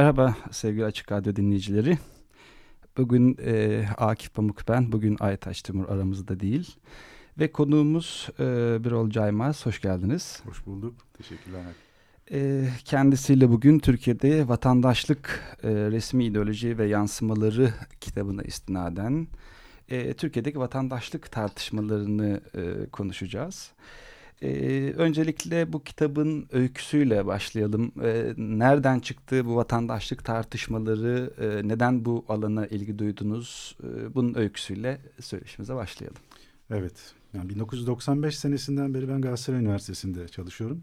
Merhaba sevgili Açık Radyo dinleyicileri. Bugün e, Akif Pamuk ben, bugün Aytaç Timur aramızda değil. Ve konuğumuz e, Birol Caymaz, hoş geldiniz. Hoş bulduk, teşekkürler. E, kendisiyle bugün Türkiye'de vatandaşlık, e, resmi ideoloji ve yansımaları kitabına istinaden e, Türkiye'deki vatandaşlık tartışmalarını e, konuşacağız. Ee, öncelikle bu kitabın öyküsüyle başlayalım. Ee, nereden çıktı bu vatandaşlık tartışmaları? Ee, neden bu alana ilgi duydunuz? Ee, bunun öyküsüyle söyleşimize başlayalım. Evet, yani 1995 senesinden beri ben Galatasaray Üniversitesi'nde çalışıyorum.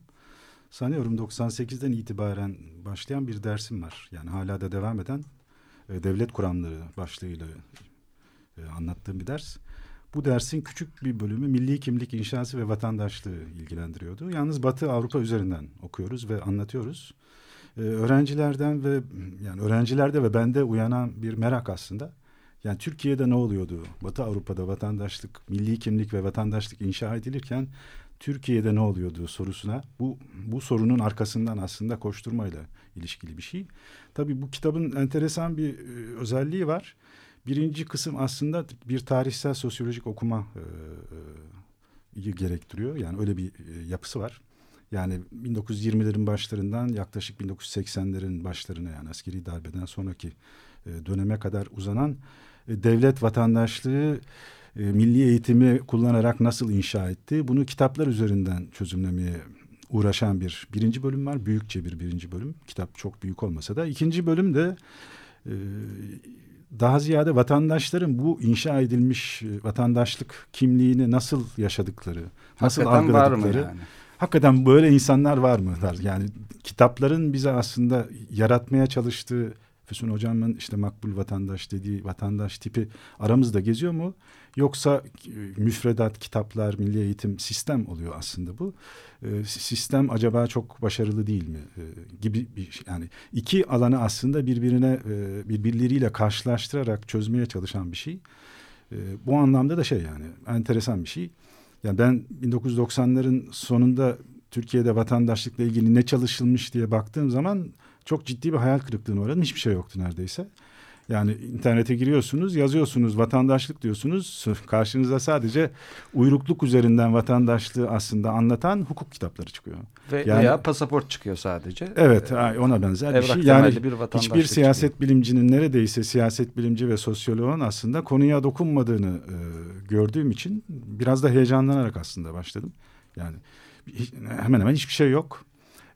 Sanıyorum 98'den itibaren başlayan bir dersim var. Yani hala da devam eden e, devlet kuramları başlığıyla e, anlattığım bir ders. Bu dersin küçük bir bölümü milli kimlik inşası ve vatandaşlığı ilgilendiriyordu. Yalnız Batı Avrupa üzerinden okuyoruz ve anlatıyoruz. Ee, öğrencilerden ve yani öğrencilerde ve bende uyanan bir merak aslında. Yani Türkiye'de ne oluyordu? Batı Avrupa'da vatandaşlık, milli kimlik ve vatandaşlık inşa edilirken Türkiye'de ne oluyordu sorusuna bu bu sorunun arkasından aslında koşturmayla ilişkili bir şey. Tabii bu kitabın enteresan bir e, özelliği var. Birinci kısım aslında bir tarihsel sosyolojik okuma e, e, gerektiriyor. Yani öyle bir e, yapısı var. Yani 1920'lerin başlarından yaklaşık 1980'lerin başlarına yani askeri darbeden sonraki e, döneme kadar uzanan e, devlet vatandaşlığı e, milli eğitimi kullanarak nasıl inşa etti? Bunu kitaplar üzerinden çözümlemeye uğraşan bir birinci bölüm var. Büyükçe bir birinci bölüm. Kitap çok büyük olmasa da. ikinci bölüm de e, daha ziyade vatandaşların bu inşa edilmiş e, vatandaşlık kimliğini nasıl yaşadıkları, nasıl Hakikaten algıladıkları. Var mı yani? Hakikaten böyle insanlar var mı? Yani kitapların bize aslında yaratmaya çalıştığı Füsun Hocam'ın işte makbul vatandaş dediği vatandaş tipi aramızda geziyor mu? Yoksa e, müfredat, kitaplar, milli eğitim sistem oluyor aslında bu. E, sistem acaba çok başarılı değil mi? E, gibi bir şey. Yani iki alanı aslında birbirine e, birbirleriyle karşılaştırarak çözmeye çalışan bir şey. E, bu anlamda da şey yani enteresan bir şey. Yani ben 1990'ların sonunda Türkiye'de vatandaşlıkla ilgili ne çalışılmış diye baktığım zaman çok ciddi bir hayal kırıklığına uğradım. Hiçbir şey yoktu neredeyse. Yani internete giriyorsunuz, yazıyorsunuz, vatandaşlık diyorsunuz. Karşınıza sadece uyrukluk üzerinden vatandaşlığı aslında anlatan hukuk kitapları çıkıyor. Ve yani, veya pasaport çıkıyor sadece. Evet, ee, ona benzer bir şey. Yani bir hiçbir siyaset çıkıyor. bilimcinin neredeyse siyaset bilimci ve sosyoloğun aslında konuya dokunmadığını e, gördüğüm için biraz da heyecanlanarak aslında başladım. Yani hemen hemen hiçbir şey yok.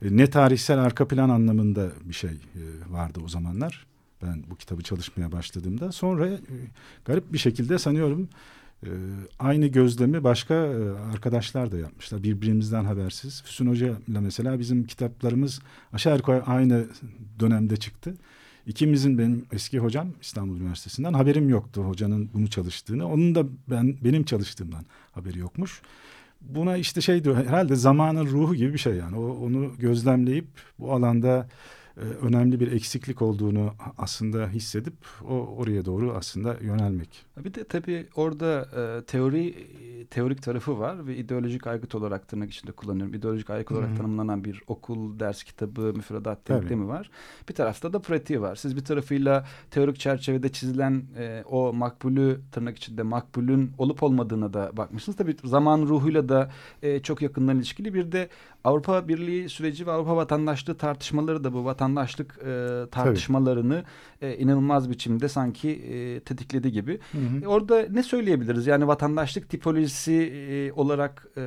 E, ne tarihsel arka plan anlamında bir şey e, vardı o zamanlar. Ben bu kitabı çalışmaya başladığımda. Sonra e, garip bir şekilde sanıyorum aynı gözlemi başka arkadaşlar da yapmışlar. Birbirimizden habersiz. Füsun Hoca ile mesela bizim kitaplarımız aşağı yukarı aynı dönemde çıktı. İkimizin benim eski hocam İstanbul Üniversitesi'nden haberim yoktu hocanın bunu çalıştığını. Onun da ben benim çalıştığımdan haberi yokmuş buna işte şey diyor herhalde zamanın ruhu gibi bir şey yani. O, onu gözlemleyip bu alanda önemli bir eksiklik olduğunu aslında hissedip o oraya doğru aslında yönelmek. Bir de tabii orada e, teori teorik tarafı var ve ideolojik aygıt olarak tırnak içinde kullanıyorum. İdeolojik aygıt olarak tanımlanan bir okul ders kitabı, müfredat denklemi var. Bir tarafta da pratiği var. Siz bir tarafıyla teorik çerçevede çizilen e, o makbulü tırnak içinde makbulün olup olmadığına da bakmışsınız. Tabii zaman ruhuyla da e, çok yakından ilişkili. Bir de Avrupa Birliği süreci ve Avrupa vatandaşlığı tartışmaları da bu vatan vatandaşlık e, tartışmalarını e, inanılmaz biçimde sanki e, tetikledi gibi. Hı hı. E, orada ne söyleyebiliriz? Yani vatandaşlık tipolojisi e, olarak e,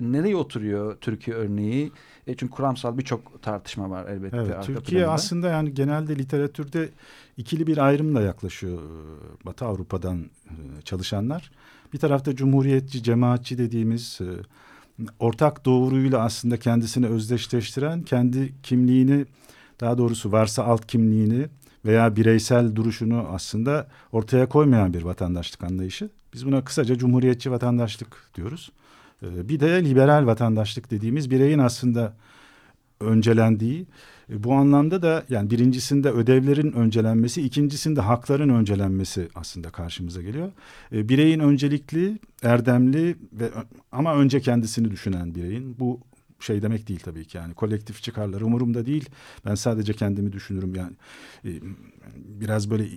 nereye oturuyor Türkiye örneği? E, çünkü kuramsal birçok tartışma var elbette. Evet, Türkiye planında. aslında yani genelde literatürde ikili bir ayrımla yaklaşıyor e, Batı Avrupa'dan e, çalışanlar. Bir tarafta cumhuriyetçi, cemaatçi dediğimiz e, ortak doğruyla aslında kendisini özdeşleştiren, kendi kimliğini daha doğrusu varsa alt kimliğini veya bireysel duruşunu aslında ortaya koymayan bir vatandaşlık anlayışı. Biz buna kısaca cumhuriyetçi vatandaşlık diyoruz. Ee, bir de liberal vatandaşlık dediğimiz bireyin aslında öncelendiği e, bu anlamda da yani birincisinde ödevlerin öncelenmesi, ikincisinde hakların öncelenmesi aslında karşımıza geliyor. E, bireyin öncelikli, erdemli ve ama önce kendisini düşünen bireyin bu şey demek değil tabii ki yani kolektif çıkarlar umurumda değil. Ben sadece kendimi düşünürüm yani e, biraz böyle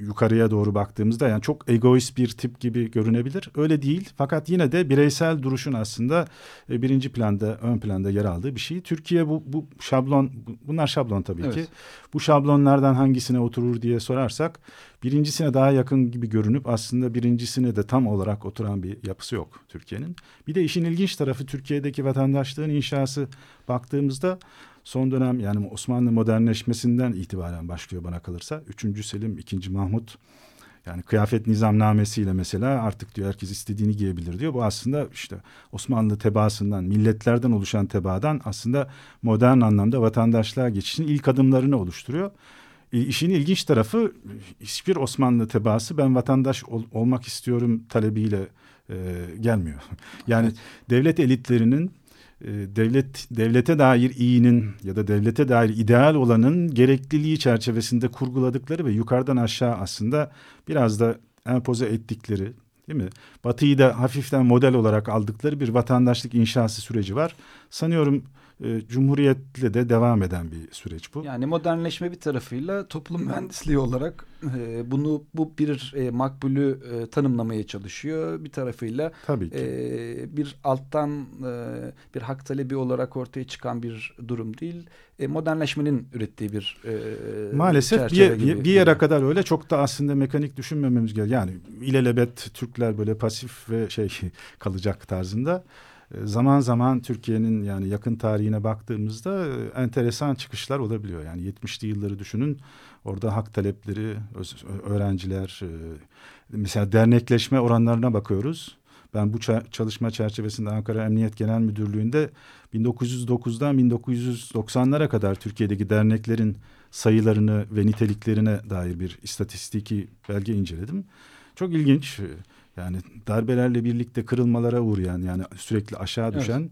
yukarıya doğru baktığımızda yani çok egoist bir tip gibi görünebilir. Öyle değil. Fakat yine de bireysel duruşun aslında e, birinci planda, ön planda yer aldığı bir şey. Türkiye bu, bu şablon, bunlar şablon tabii evet. ki. Bu şablonlardan hangisine oturur diye sorarsak birincisine daha yakın gibi görünüp aslında birincisine de tam olarak oturan bir yapısı yok Türkiye'nin. Bir de işin ilginç tarafı Türkiye'deki vatandaşlığın inşası baktığımızda son dönem yani Osmanlı modernleşmesinden itibaren başlıyor bana kalırsa. Üçüncü Selim, ikinci Mahmut yani kıyafet nizamnamesiyle mesela artık diyor herkes istediğini giyebilir diyor. Bu aslında işte Osmanlı tebaasından, milletlerden oluşan tebaadan aslında modern anlamda vatandaşlığa geçişin ilk adımlarını oluşturuyor. E, işin ilginç tarafı hiçbir Osmanlı tebaası ben vatandaş ol, olmak istiyorum talebiyle e, gelmiyor. Yani evet. devlet elitlerinin devlet devlete dair iyinin ya da devlete dair ideal olanın gerekliliği çerçevesinde kurguladıkları ve yukarıdan aşağı aslında biraz da empoze ettikleri değil mi? Batı'yı da hafiften model olarak aldıkları bir vatandaşlık inşası süreci var. Sanıyorum e, Cumhuriyet'le de devam eden bir süreç bu. Yani modernleşme bir tarafıyla toplum mühendisliği olarak e, bunu bu bir e, makbulü e, tanımlamaya çalışıyor. Bir tarafıyla Tabii ki. E, bir alttan e, bir hak talebi olarak ortaya çıkan bir durum değil. E, modernleşmenin ürettiği bir e, Maalesef bir, gibi. bir yere kadar öyle çok da aslında mekanik düşünmememiz gerekiyor. Yani ilelebet Türkler böyle pasif ve şey kalacak tarzında. E, zaman zaman Türkiye'nin yani yakın tarihine baktığımızda e, enteresan çıkışlar olabiliyor. Yani 70'li yılları düşünün orada hak talepleri, öğrenciler, e, mesela dernekleşme oranlarına bakıyoruz. Ben bu çalışma çerçevesinde Ankara Emniyet Genel Müdürlüğü'nde 1909'dan 1990'lara kadar Türkiye'deki derneklerin sayılarını ve niteliklerine dair bir istatistiki belge inceledim. Çok ilginç. Yani darbelerle birlikte kırılmalara uğrayan yani sürekli aşağı düşen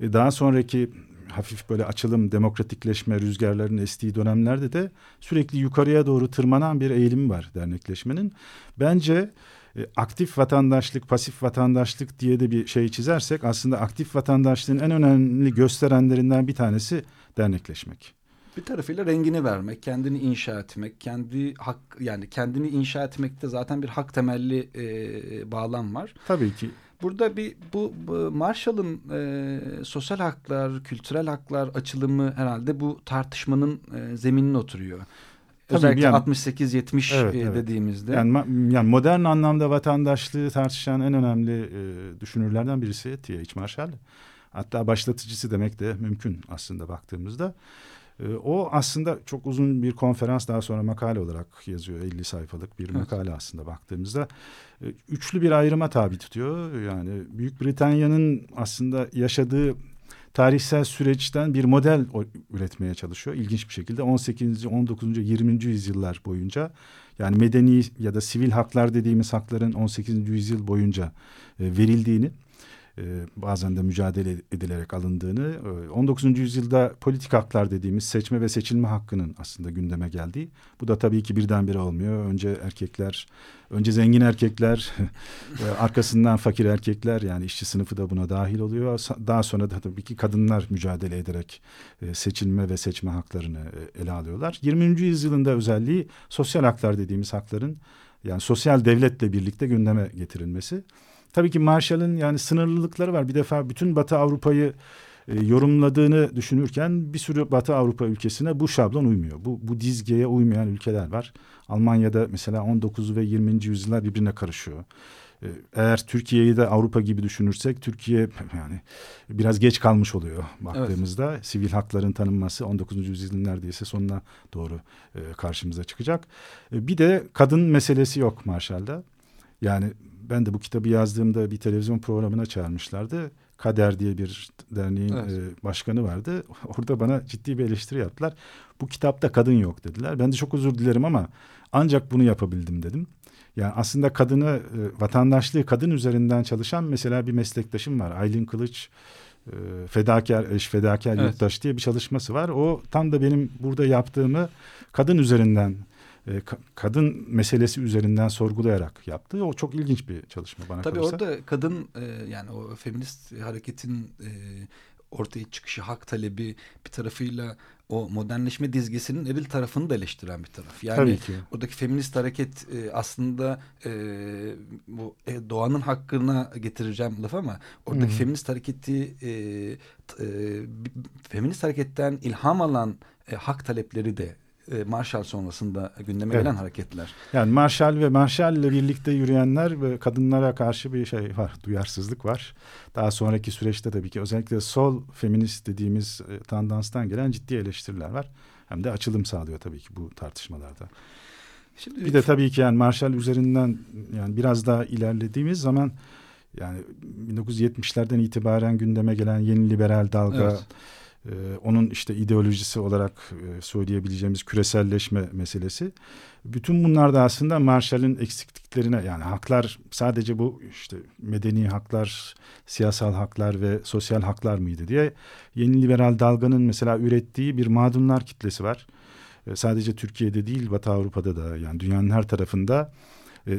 evet. daha sonraki hafif böyle açılım, demokratikleşme rüzgarlarının estiği dönemlerde de sürekli yukarıya doğru tırmanan bir eğilim var dernekleşmenin. Bence e, aktif vatandaşlık, pasif vatandaşlık diye de bir şey çizersek aslında aktif vatandaşlığın en önemli gösterenlerinden bir tanesi dernekleşmek bir tarafıyla rengini vermek, kendini inşa etmek, kendi hak yani kendini inşa etmekte zaten bir hak temelli e, bağlam var. Tabii ki. Burada bir bu, bu Marshall'ın e, sosyal haklar, kültürel haklar açılımı herhalde bu tartışmanın e, zeminine oturuyor. Tabii Özellikle yani, 68-70 evet, evet. dediğimizde. Yani, yani modern anlamda vatandaşlığı tartışan en önemli e, düşünürlerden birisi T.H. Marshall. Hatta başlatıcısı demek de mümkün aslında baktığımızda. Ee, o aslında çok uzun bir konferans daha sonra makale olarak yazıyor. 50 sayfalık bir evet. makale aslında baktığımızda. Ee, üçlü bir ayrıma tabi tutuyor. Yani Büyük Britanya'nın aslında yaşadığı tarihsel süreçten bir model üretmeye çalışıyor. İlginç bir şekilde 18. 19. 20. yüzyıllar boyunca yani medeni ya da sivil haklar dediğimiz hakların 18. yüzyıl boyunca e, verildiğini bazen de mücadele edilerek alındığını, 19. E, yüzyılda politik haklar dediğimiz seçme ve seçilme hakkının aslında gündeme geldiği. Bu da tabii ki birdenbire olmuyor. Önce erkekler, önce zengin erkekler, e, arkasından fakir erkekler yani işçi sınıfı da buna dahil oluyor. Daha sonra da tabii ki kadınlar mücadele ederek seçilme ve seçme haklarını ele alıyorlar. 20. yüzyılında özelliği sosyal haklar dediğimiz hakların yani sosyal devletle birlikte gündeme getirilmesi. Tabii ki Marshall'ın yani sınırlılıkları var. Bir defa bütün Batı Avrupa'yı e, yorumladığını düşünürken bir sürü Batı Avrupa ülkesine bu şablon uymuyor. Bu, bu dizgeye uymayan ülkeler var. Almanya'da mesela 19 ve 20. yüzyıllar birbirine karışıyor. E, eğer Türkiye'yi de Avrupa gibi düşünürsek Türkiye yani biraz geç kalmış oluyor baktığımızda. Evet. Sivil hakların tanınması 19. yüzyılın neredeyse sonuna doğru e, karşımıza çıkacak. E, bir de kadın meselesi yok Marshall'da. Yani ben de bu kitabı yazdığımda bir televizyon programına çağırmışlardı. Kader diye bir derneğin evet. e, başkanı vardı. Orada bana ciddi bir eleştiri yaptılar. Bu kitapta kadın yok dediler. Ben de çok özür dilerim ama ancak bunu yapabildim dedim. Yani aslında kadını, e, vatandaşlığı kadın üzerinden çalışan mesela bir meslektaşım var. Aylin Kılıç e, fedakar eş fedakar evet. yurttaş diye bir çalışması var. O tam da benim burada yaptığımı kadın üzerinden e, kadın meselesi üzerinden sorgulayarak yaptı. O çok ilginç bir çalışma bana Tabii kalırsa. orada kadın e, yani o feminist hareketin e, ortaya çıkışı, hak talebi bir tarafıyla o modernleşme dizgesinin eril tarafını da eleştiren bir taraf. Yani Tabii ki. oradaki feminist hareket e, aslında e, bu e, doğanın hakkına getireceğim laf ama oradaki Hı -hı. feminist hareketi e, e, feminist hareketten ilham alan e, hak talepleri de e, Marshall sonrasında gündeme evet. gelen hareketler. Yani Marshall ve Marshall ile birlikte yürüyenler ve kadınlara karşı bir şey var, duyarsızlık var. Daha sonraki süreçte tabii ki özellikle sol feminist dediğimiz e, tandanstan gelen ciddi eleştiriler var. Hem de açılım sağlıyor tabii ki bu tartışmalarda. Şimdi bir de tabii ki yani Marshall üzerinden yani biraz daha ilerlediğimiz zaman yani 1970'lerden itibaren gündeme gelen yeni liberal dalga evet e, onun işte ideolojisi olarak e, söyleyebileceğimiz küreselleşme meselesi. Bütün bunlar da aslında Marshall'ın eksikliklerine yani haklar sadece bu işte medeni haklar, siyasal haklar ve sosyal haklar mıydı diye yeni liberal dalganın mesela ürettiği bir mağdunlar kitlesi var. E, sadece Türkiye'de değil Batı Avrupa'da da yani dünyanın her tarafında e,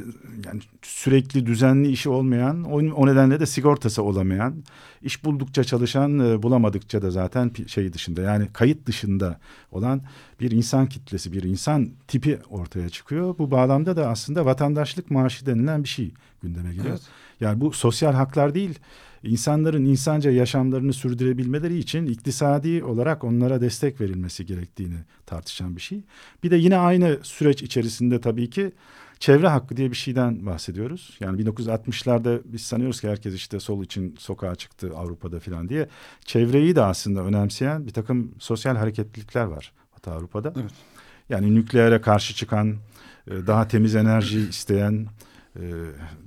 yani sürekli düzenli işi olmayan o, o nedenle de sigortası olamayan iş buldukça çalışan e, bulamadıkça da zaten şey dışında yani kayıt dışında olan bir insan kitlesi bir insan tipi ortaya çıkıyor. Bu bağlamda da aslında vatandaşlık maaşı denilen bir şey gündeme geliyor. Evet. Yani bu sosyal haklar değil insanların insanca yaşamlarını sürdürebilmeleri için iktisadi olarak onlara destek verilmesi gerektiğini tartışan bir şey. Bir de yine aynı süreç içerisinde tabii ki çevre hakkı diye bir şeyden bahsediyoruz. Yani 1960'larda biz sanıyoruz ki herkes işte sol için sokağa çıktı Avrupa'da falan diye. Çevreyi de aslında önemseyen bir takım sosyal hareketlilikler var Batı Avrupa'da. Evet. Yani nükleere karşı çıkan, e, daha temiz enerji isteyen,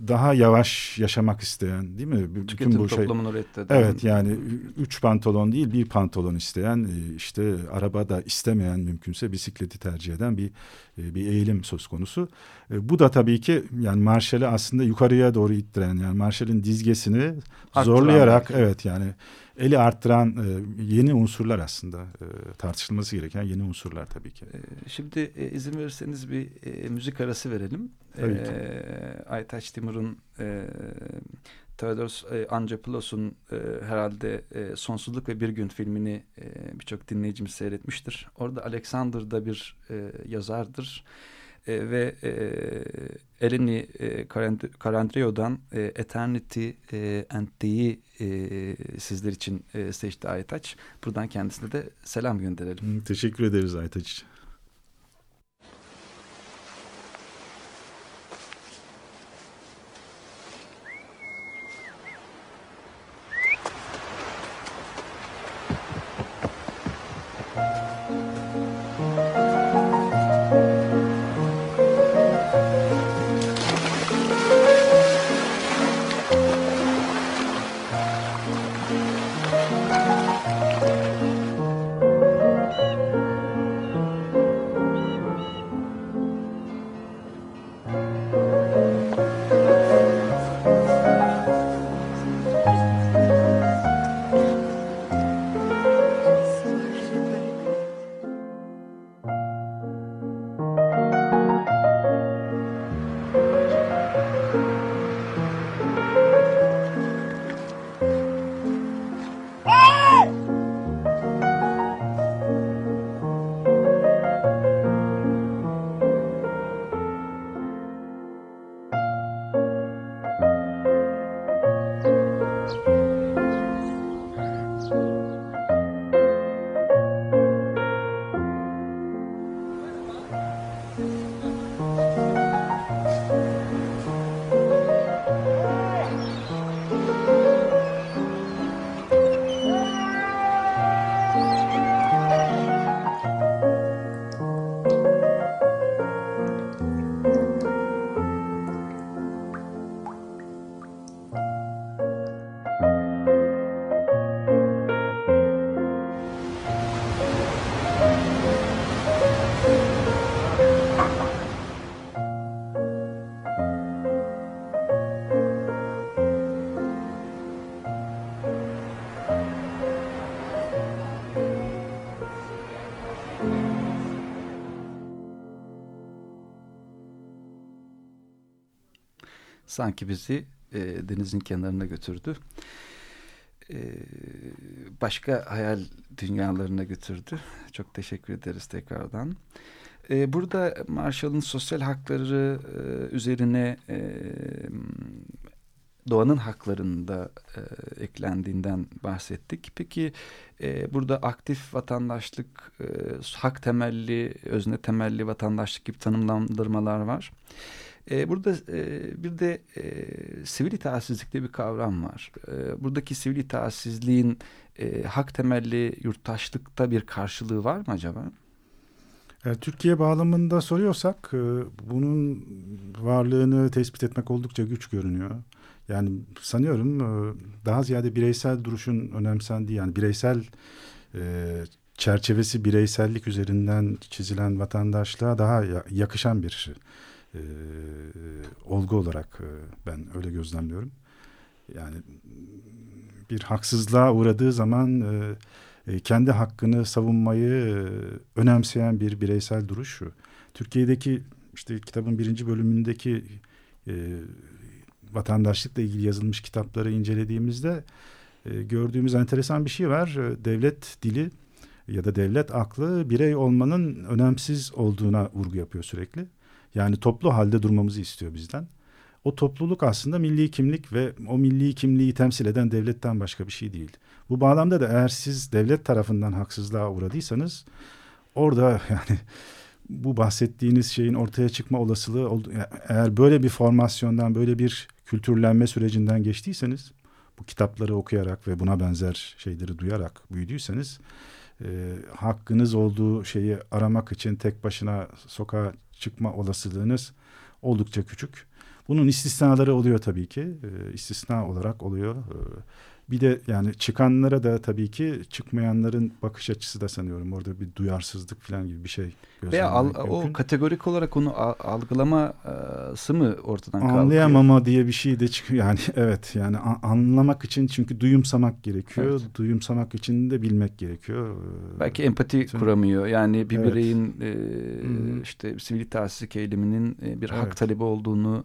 daha yavaş yaşamak isteyen değil mi? Bütün Tüketim bu şey, toplumunu reddeden. Evet yani üç pantolon değil bir pantolon isteyen e, işte araba da istemeyen mümkünse bisikleti tercih eden bir e, bir eğilim söz konusu. Bu da tabii ki yani Marshall'ı aslında yukarıya doğru ittiren yani Marshall'ın dizgesini Arttıran zorlayarak belki. evet yani eli arttıran yeni unsurlar aslında tartışılması gereken yeni unsurlar tabii ki. Şimdi izin verirseniz bir müzik arası verelim. Tabii ki. Aytaç Timur'un e, Theodoros e, Angepoulos'un e, herhalde e, Sonsuzluk ve Bir Gün filmini e, birçok dinleyicimiz seyretmiştir. Orada Alexander da bir e, yazardır. E, ve e, Eleni e, Karandrio'dan e, Eternity e, and Thee e, sizler için e, seçti Aytaç. Buradan kendisine de selam gönderelim. Teşekkür ederiz Aytaç. Sanki bizi e, denizin kenarına götürdü. E, başka hayal dünyalarına götürdü. Çok teşekkür ederiz tekrardan. E, burada Marshall'ın sosyal hakları e, üzerine e, doğanın haklarında e, eklendiğinden bahsettik. Peki e, burada aktif vatandaşlık, e, hak temelli, özne temelli vatandaşlık gibi tanımlandırmalar var. E, burada e, bir de e, sivil itaatsizlikte bir kavram var. E, buradaki sivil itaatsizliğin e, hak temelli yurttaşlıkta bir karşılığı var mı acaba? Yani Türkiye bağlamında soruyorsak e, bunun varlığını tespit etmek oldukça güç görünüyor. Yani sanıyorum e, daha ziyade bireysel duruşun önemsendiği yani bireysel e, çerçevesi bireysellik üzerinden çizilen vatandaşlığa daha yakışan bir e, olgu olarak e, ben öyle gözlemliyorum. Yani bir haksızlığa uğradığı zaman e, e, kendi hakkını savunmayı e, önemseyen bir bireysel duruş. Türkiye'deki işte kitabın birinci bölümündeki e, vatandaşlıkla ilgili yazılmış kitapları incelediğimizde e, gördüğümüz enteresan bir şey var. E, devlet dili ya da devlet aklı birey olmanın önemsiz olduğuna vurgu yapıyor sürekli. Yani toplu halde durmamızı istiyor bizden. O topluluk aslında milli kimlik ve o milli kimliği temsil eden devletten başka bir şey değil. Bu bağlamda da eğer siz devlet tarafından haksızlığa uğradıysanız orada yani bu bahsettiğiniz şeyin ortaya çıkma olasılığı. Eğer böyle bir formasyondan, böyle bir kültürlenme sürecinden geçtiyseniz, bu kitapları okuyarak ve buna benzer şeyleri duyarak büyüdüyseniz, e, hakkınız olduğu şeyi aramak için tek başına sokağa çıkma olasılığınız oldukça küçük. Bunun istisnaları oluyor tabii ki. E, istisna olarak oluyor. E, bir de yani çıkanlara da tabii ki çıkmayanların bakış açısı da sanıyorum orada bir duyarsızlık falan gibi bir şey Veya al, o kategorik olarak onu algılaması mı ortadan kalkıyor? Anlayamama diye bir şey de çıkıyor. Yani evet yani anlamak için çünkü duyumsamak gerekiyor. Evet. Duyumsamak için de bilmek gerekiyor. Belki empati Sen, kuramıyor. Yani bir evet. bireyin e, işte sivil itaatsizlik eyleminin e, bir hak evet. talebi olduğunu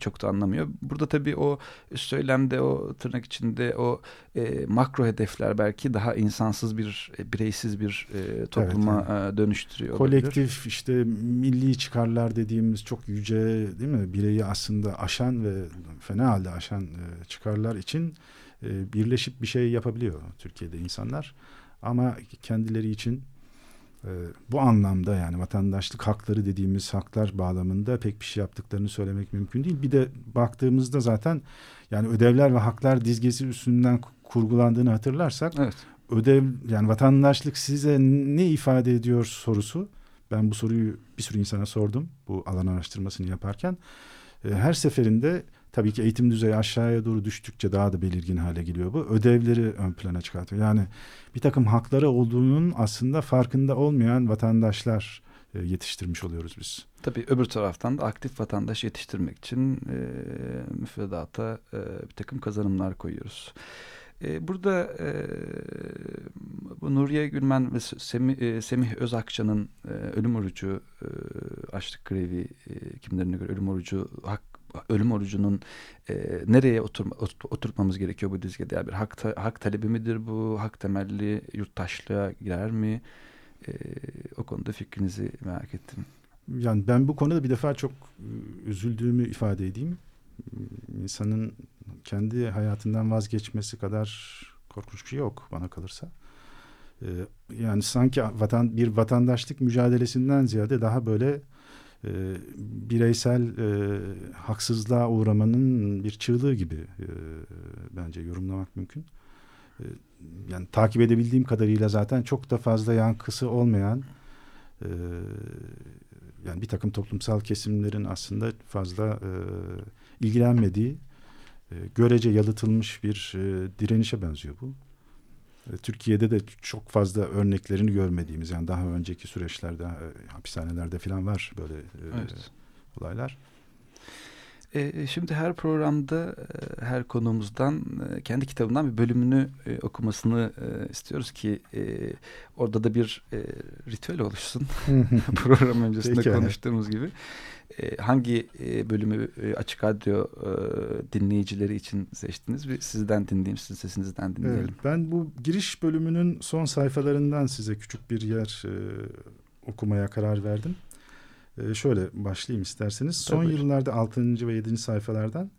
çok da anlamıyor. Burada tabii o söylemde o tırnak içinde o e, makro hedefler belki daha insansız bir e, bireysiz bir e, topluma evet, yani. dönüştürüyor. Kolektif olabilir. işte milli çıkarlar dediğimiz çok yüce değil mi bireyi aslında aşan ve fena halde aşan e, çıkarlar için e, birleşip bir şey yapabiliyor Türkiye'de insanlar. Ama kendileri için bu anlamda yani vatandaşlık hakları dediğimiz haklar bağlamında pek bir şey yaptıklarını söylemek mümkün değil. Bir de baktığımızda zaten yani ödevler ve haklar dizgesi üstünden kurgulandığını hatırlarsak evet. ödev yani vatandaşlık size ne ifade ediyor sorusu ben bu soruyu bir sürü insana sordum bu alan araştırmasını yaparken. Ee, her seferinde tabii ki eğitim düzeyi aşağıya doğru düştükçe daha da belirgin hale geliyor bu. Ödevleri ön plana çıkartıyor. Yani bir takım hakları olduğunun aslında farkında olmayan vatandaşlar e, yetiştirmiş oluyoruz biz. Tabii öbür taraftan da aktif vatandaş yetiştirmek için e, müfredata e, bir takım kazanımlar koyuyoruz. E, burada e, bu Nuriye Gülmen ve Semih, e, Semih Özakça'nın e, ölüm orucu, e, açlık grevi e, kimlerine göre ölüm orucu hak ölüm orucunun e, nereye oturma, oturtmamız gerekiyor bu dizgede? Yani bir hak, ta, hak talebi midir bu? Hak temelli yurttaşlığa girer mi? E, o konuda fikrinizi merak ettim. Yani ben bu konuda bir defa çok üzüldüğümü ifade edeyim. İnsanın kendi hayatından vazgeçmesi kadar korkunç bir şey yok bana kalırsa. Yani sanki vatan bir vatandaşlık mücadelesinden ziyade daha böyle e, bireysel e, haksızlığa uğramanın bir çığlığı gibi e, bence yorumlamak mümkün. E, yani takip edebildiğim kadarıyla zaten çok da fazla yankısı olmayan e, yani bir takım toplumsal kesimlerin aslında fazla e, ilgilenmediği e, görece yalıtılmış bir e, direnişe benziyor bu. E, Türkiye'de de çok fazla örneklerini görmediğimiz yani daha önceki süreçlerde e, hapishanelerde falan var böyle e, evet. olaylar. Şimdi her programda her konuğumuzdan kendi kitabından bir bölümünü okumasını istiyoruz ki orada da bir ritüel oluşsun. Program öncesinde Peki, konuştuğumuz gibi. E, hangi e, bölümü e, Açık Radyo e, dinleyicileri için seçtiniz? Bir sizden dinleyeyim, sizin sesinizden dinleyelim. Evet, ben bu giriş bölümünün son sayfalarından size küçük bir yer okumaya karar verdim. Şöyle başlayayım isterseniz. Tabii. Son yıllarda 6. ve 7. sayfalardan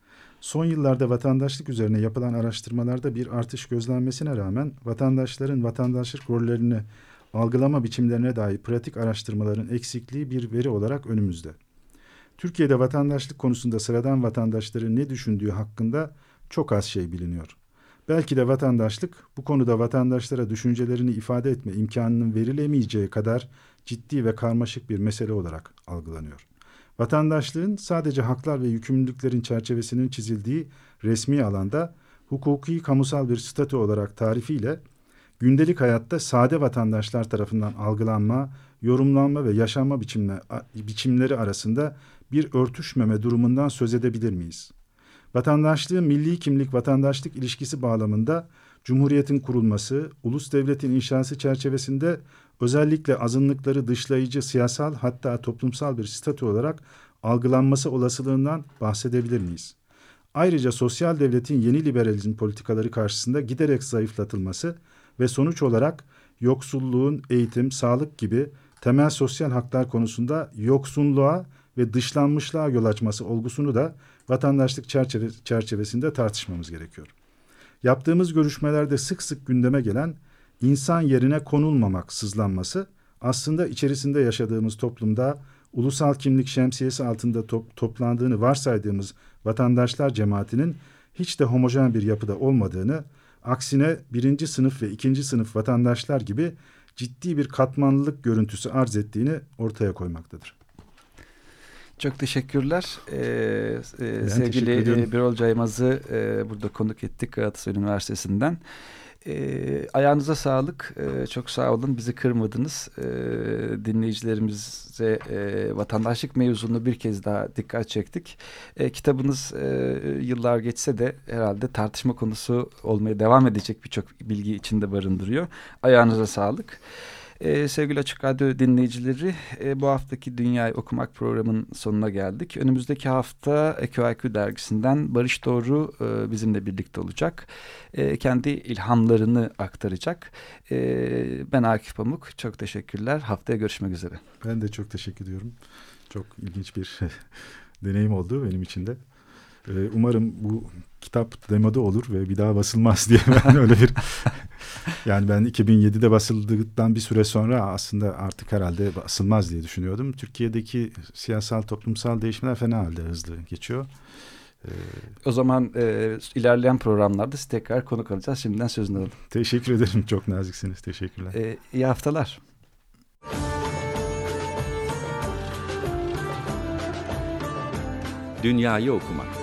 Son yıllarda vatandaşlık üzerine yapılan araştırmalarda bir artış gözlenmesine rağmen vatandaşların vatandaşlık rollerini algılama biçimlerine dair pratik araştırmaların eksikliği bir veri olarak önümüzde. Türkiye'de vatandaşlık konusunda sıradan vatandaşların ne düşündüğü hakkında çok az şey biliniyor. Belki de vatandaşlık bu konuda vatandaşlara düşüncelerini ifade etme imkanının verilemeyeceği kadar ciddi ve karmaşık bir mesele olarak algılanıyor. Vatandaşlığın sadece haklar ve yükümlülüklerin çerçevesinin çizildiği resmi alanda hukuki kamusal bir statü olarak tarifiyle gündelik hayatta sade vatandaşlar tarafından algılanma, yorumlanma ve yaşanma biçimleri arasında bir örtüşmeme durumundan söz edebilir miyiz? Vatandaşlığın milli kimlik vatandaşlık ilişkisi bağlamında Cumhuriyetin kurulması, ulus devletin inşası çerçevesinde özellikle azınlıkları dışlayıcı siyasal hatta toplumsal bir statü olarak algılanması olasılığından bahsedebilir miyiz? Ayrıca sosyal devletin yeni liberalizm politikaları karşısında giderek zayıflatılması ve sonuç olarak yoksulluğun eğitim, sağlık gibi temel sosyal haklar konusunda yoksunluğa ve dışlanmışlığa yol açması olgusunu da vatandaşlık çerçeve, çerçevesinde tartışmamız gerekiyor. Yaptığımız görüşmelerde sık sık gündeme gelen insan yerine konulmamak sızlanması aslında içerisinde yaşadığımız toplumda ulusal kimlik şemsiyesi altında top, toplandığını varsaydığımız vatandaşlar cemaatinin hiç de homojen bir yapıda olmadığını, aksine birinci sınıf ve ikinci sınıf vatandaşlar gibi ciddi bir katmanlılık görüntüsü arz ettiğini ortaya koymaktadır. Çok teşekkürler. Ee, e, sevgili e, Birol Caymaz'ı e, burada konuk ettik Galatasaray Üniversitesi'nden. E, ayağınıza sağlık. E, çok sağ olun. Bizi kırmadınız. E, dinleyicilerimize e, vatandaşlık mevzunu bir kez daha dikkat çektik. E, kitabınız e, yıllar geçse de herhalde tartışma konusu olmaya devam edecek birçok bilgi içinde barındırıyor. Ayağınıza sağlık. Ee, sevgili Açık Radyo dinleyicileri e, bu haftaki Dünyayı Okumak programının sonuna geldik. Önümüzdeki hafta EQIQ dergisinden Barış Doğru e, bizimle birlikte olacak. E, kendi ilhamlarını aktaracak. E, ben Akif Pamuk. Çok teşekkürler. Haftaya görüşmek üzere. Ben de çok teşekkür ediyorum. Çok ilginç bir deneyim oldu benim için de. Ee, umarım bu kitap demoda olur ve bir daha basılmaz diye ben öyle bir yani ben 2007'de basıldıktan bir süre sonra aslında artık herhalde basılmaz diye düşünüyordum. Türkiye'deki siyasal toplumsal değişimler fena halde hızlı geçiyor. Ee, o zaman e, ilerleyen programlarda size tekrar konuk alacağız. Şimdiden sözünü alalım. Teşekkür ederim. Çok naziksiniz. Teşekkürler. E, iyi haftalar. Dünyayı okumak.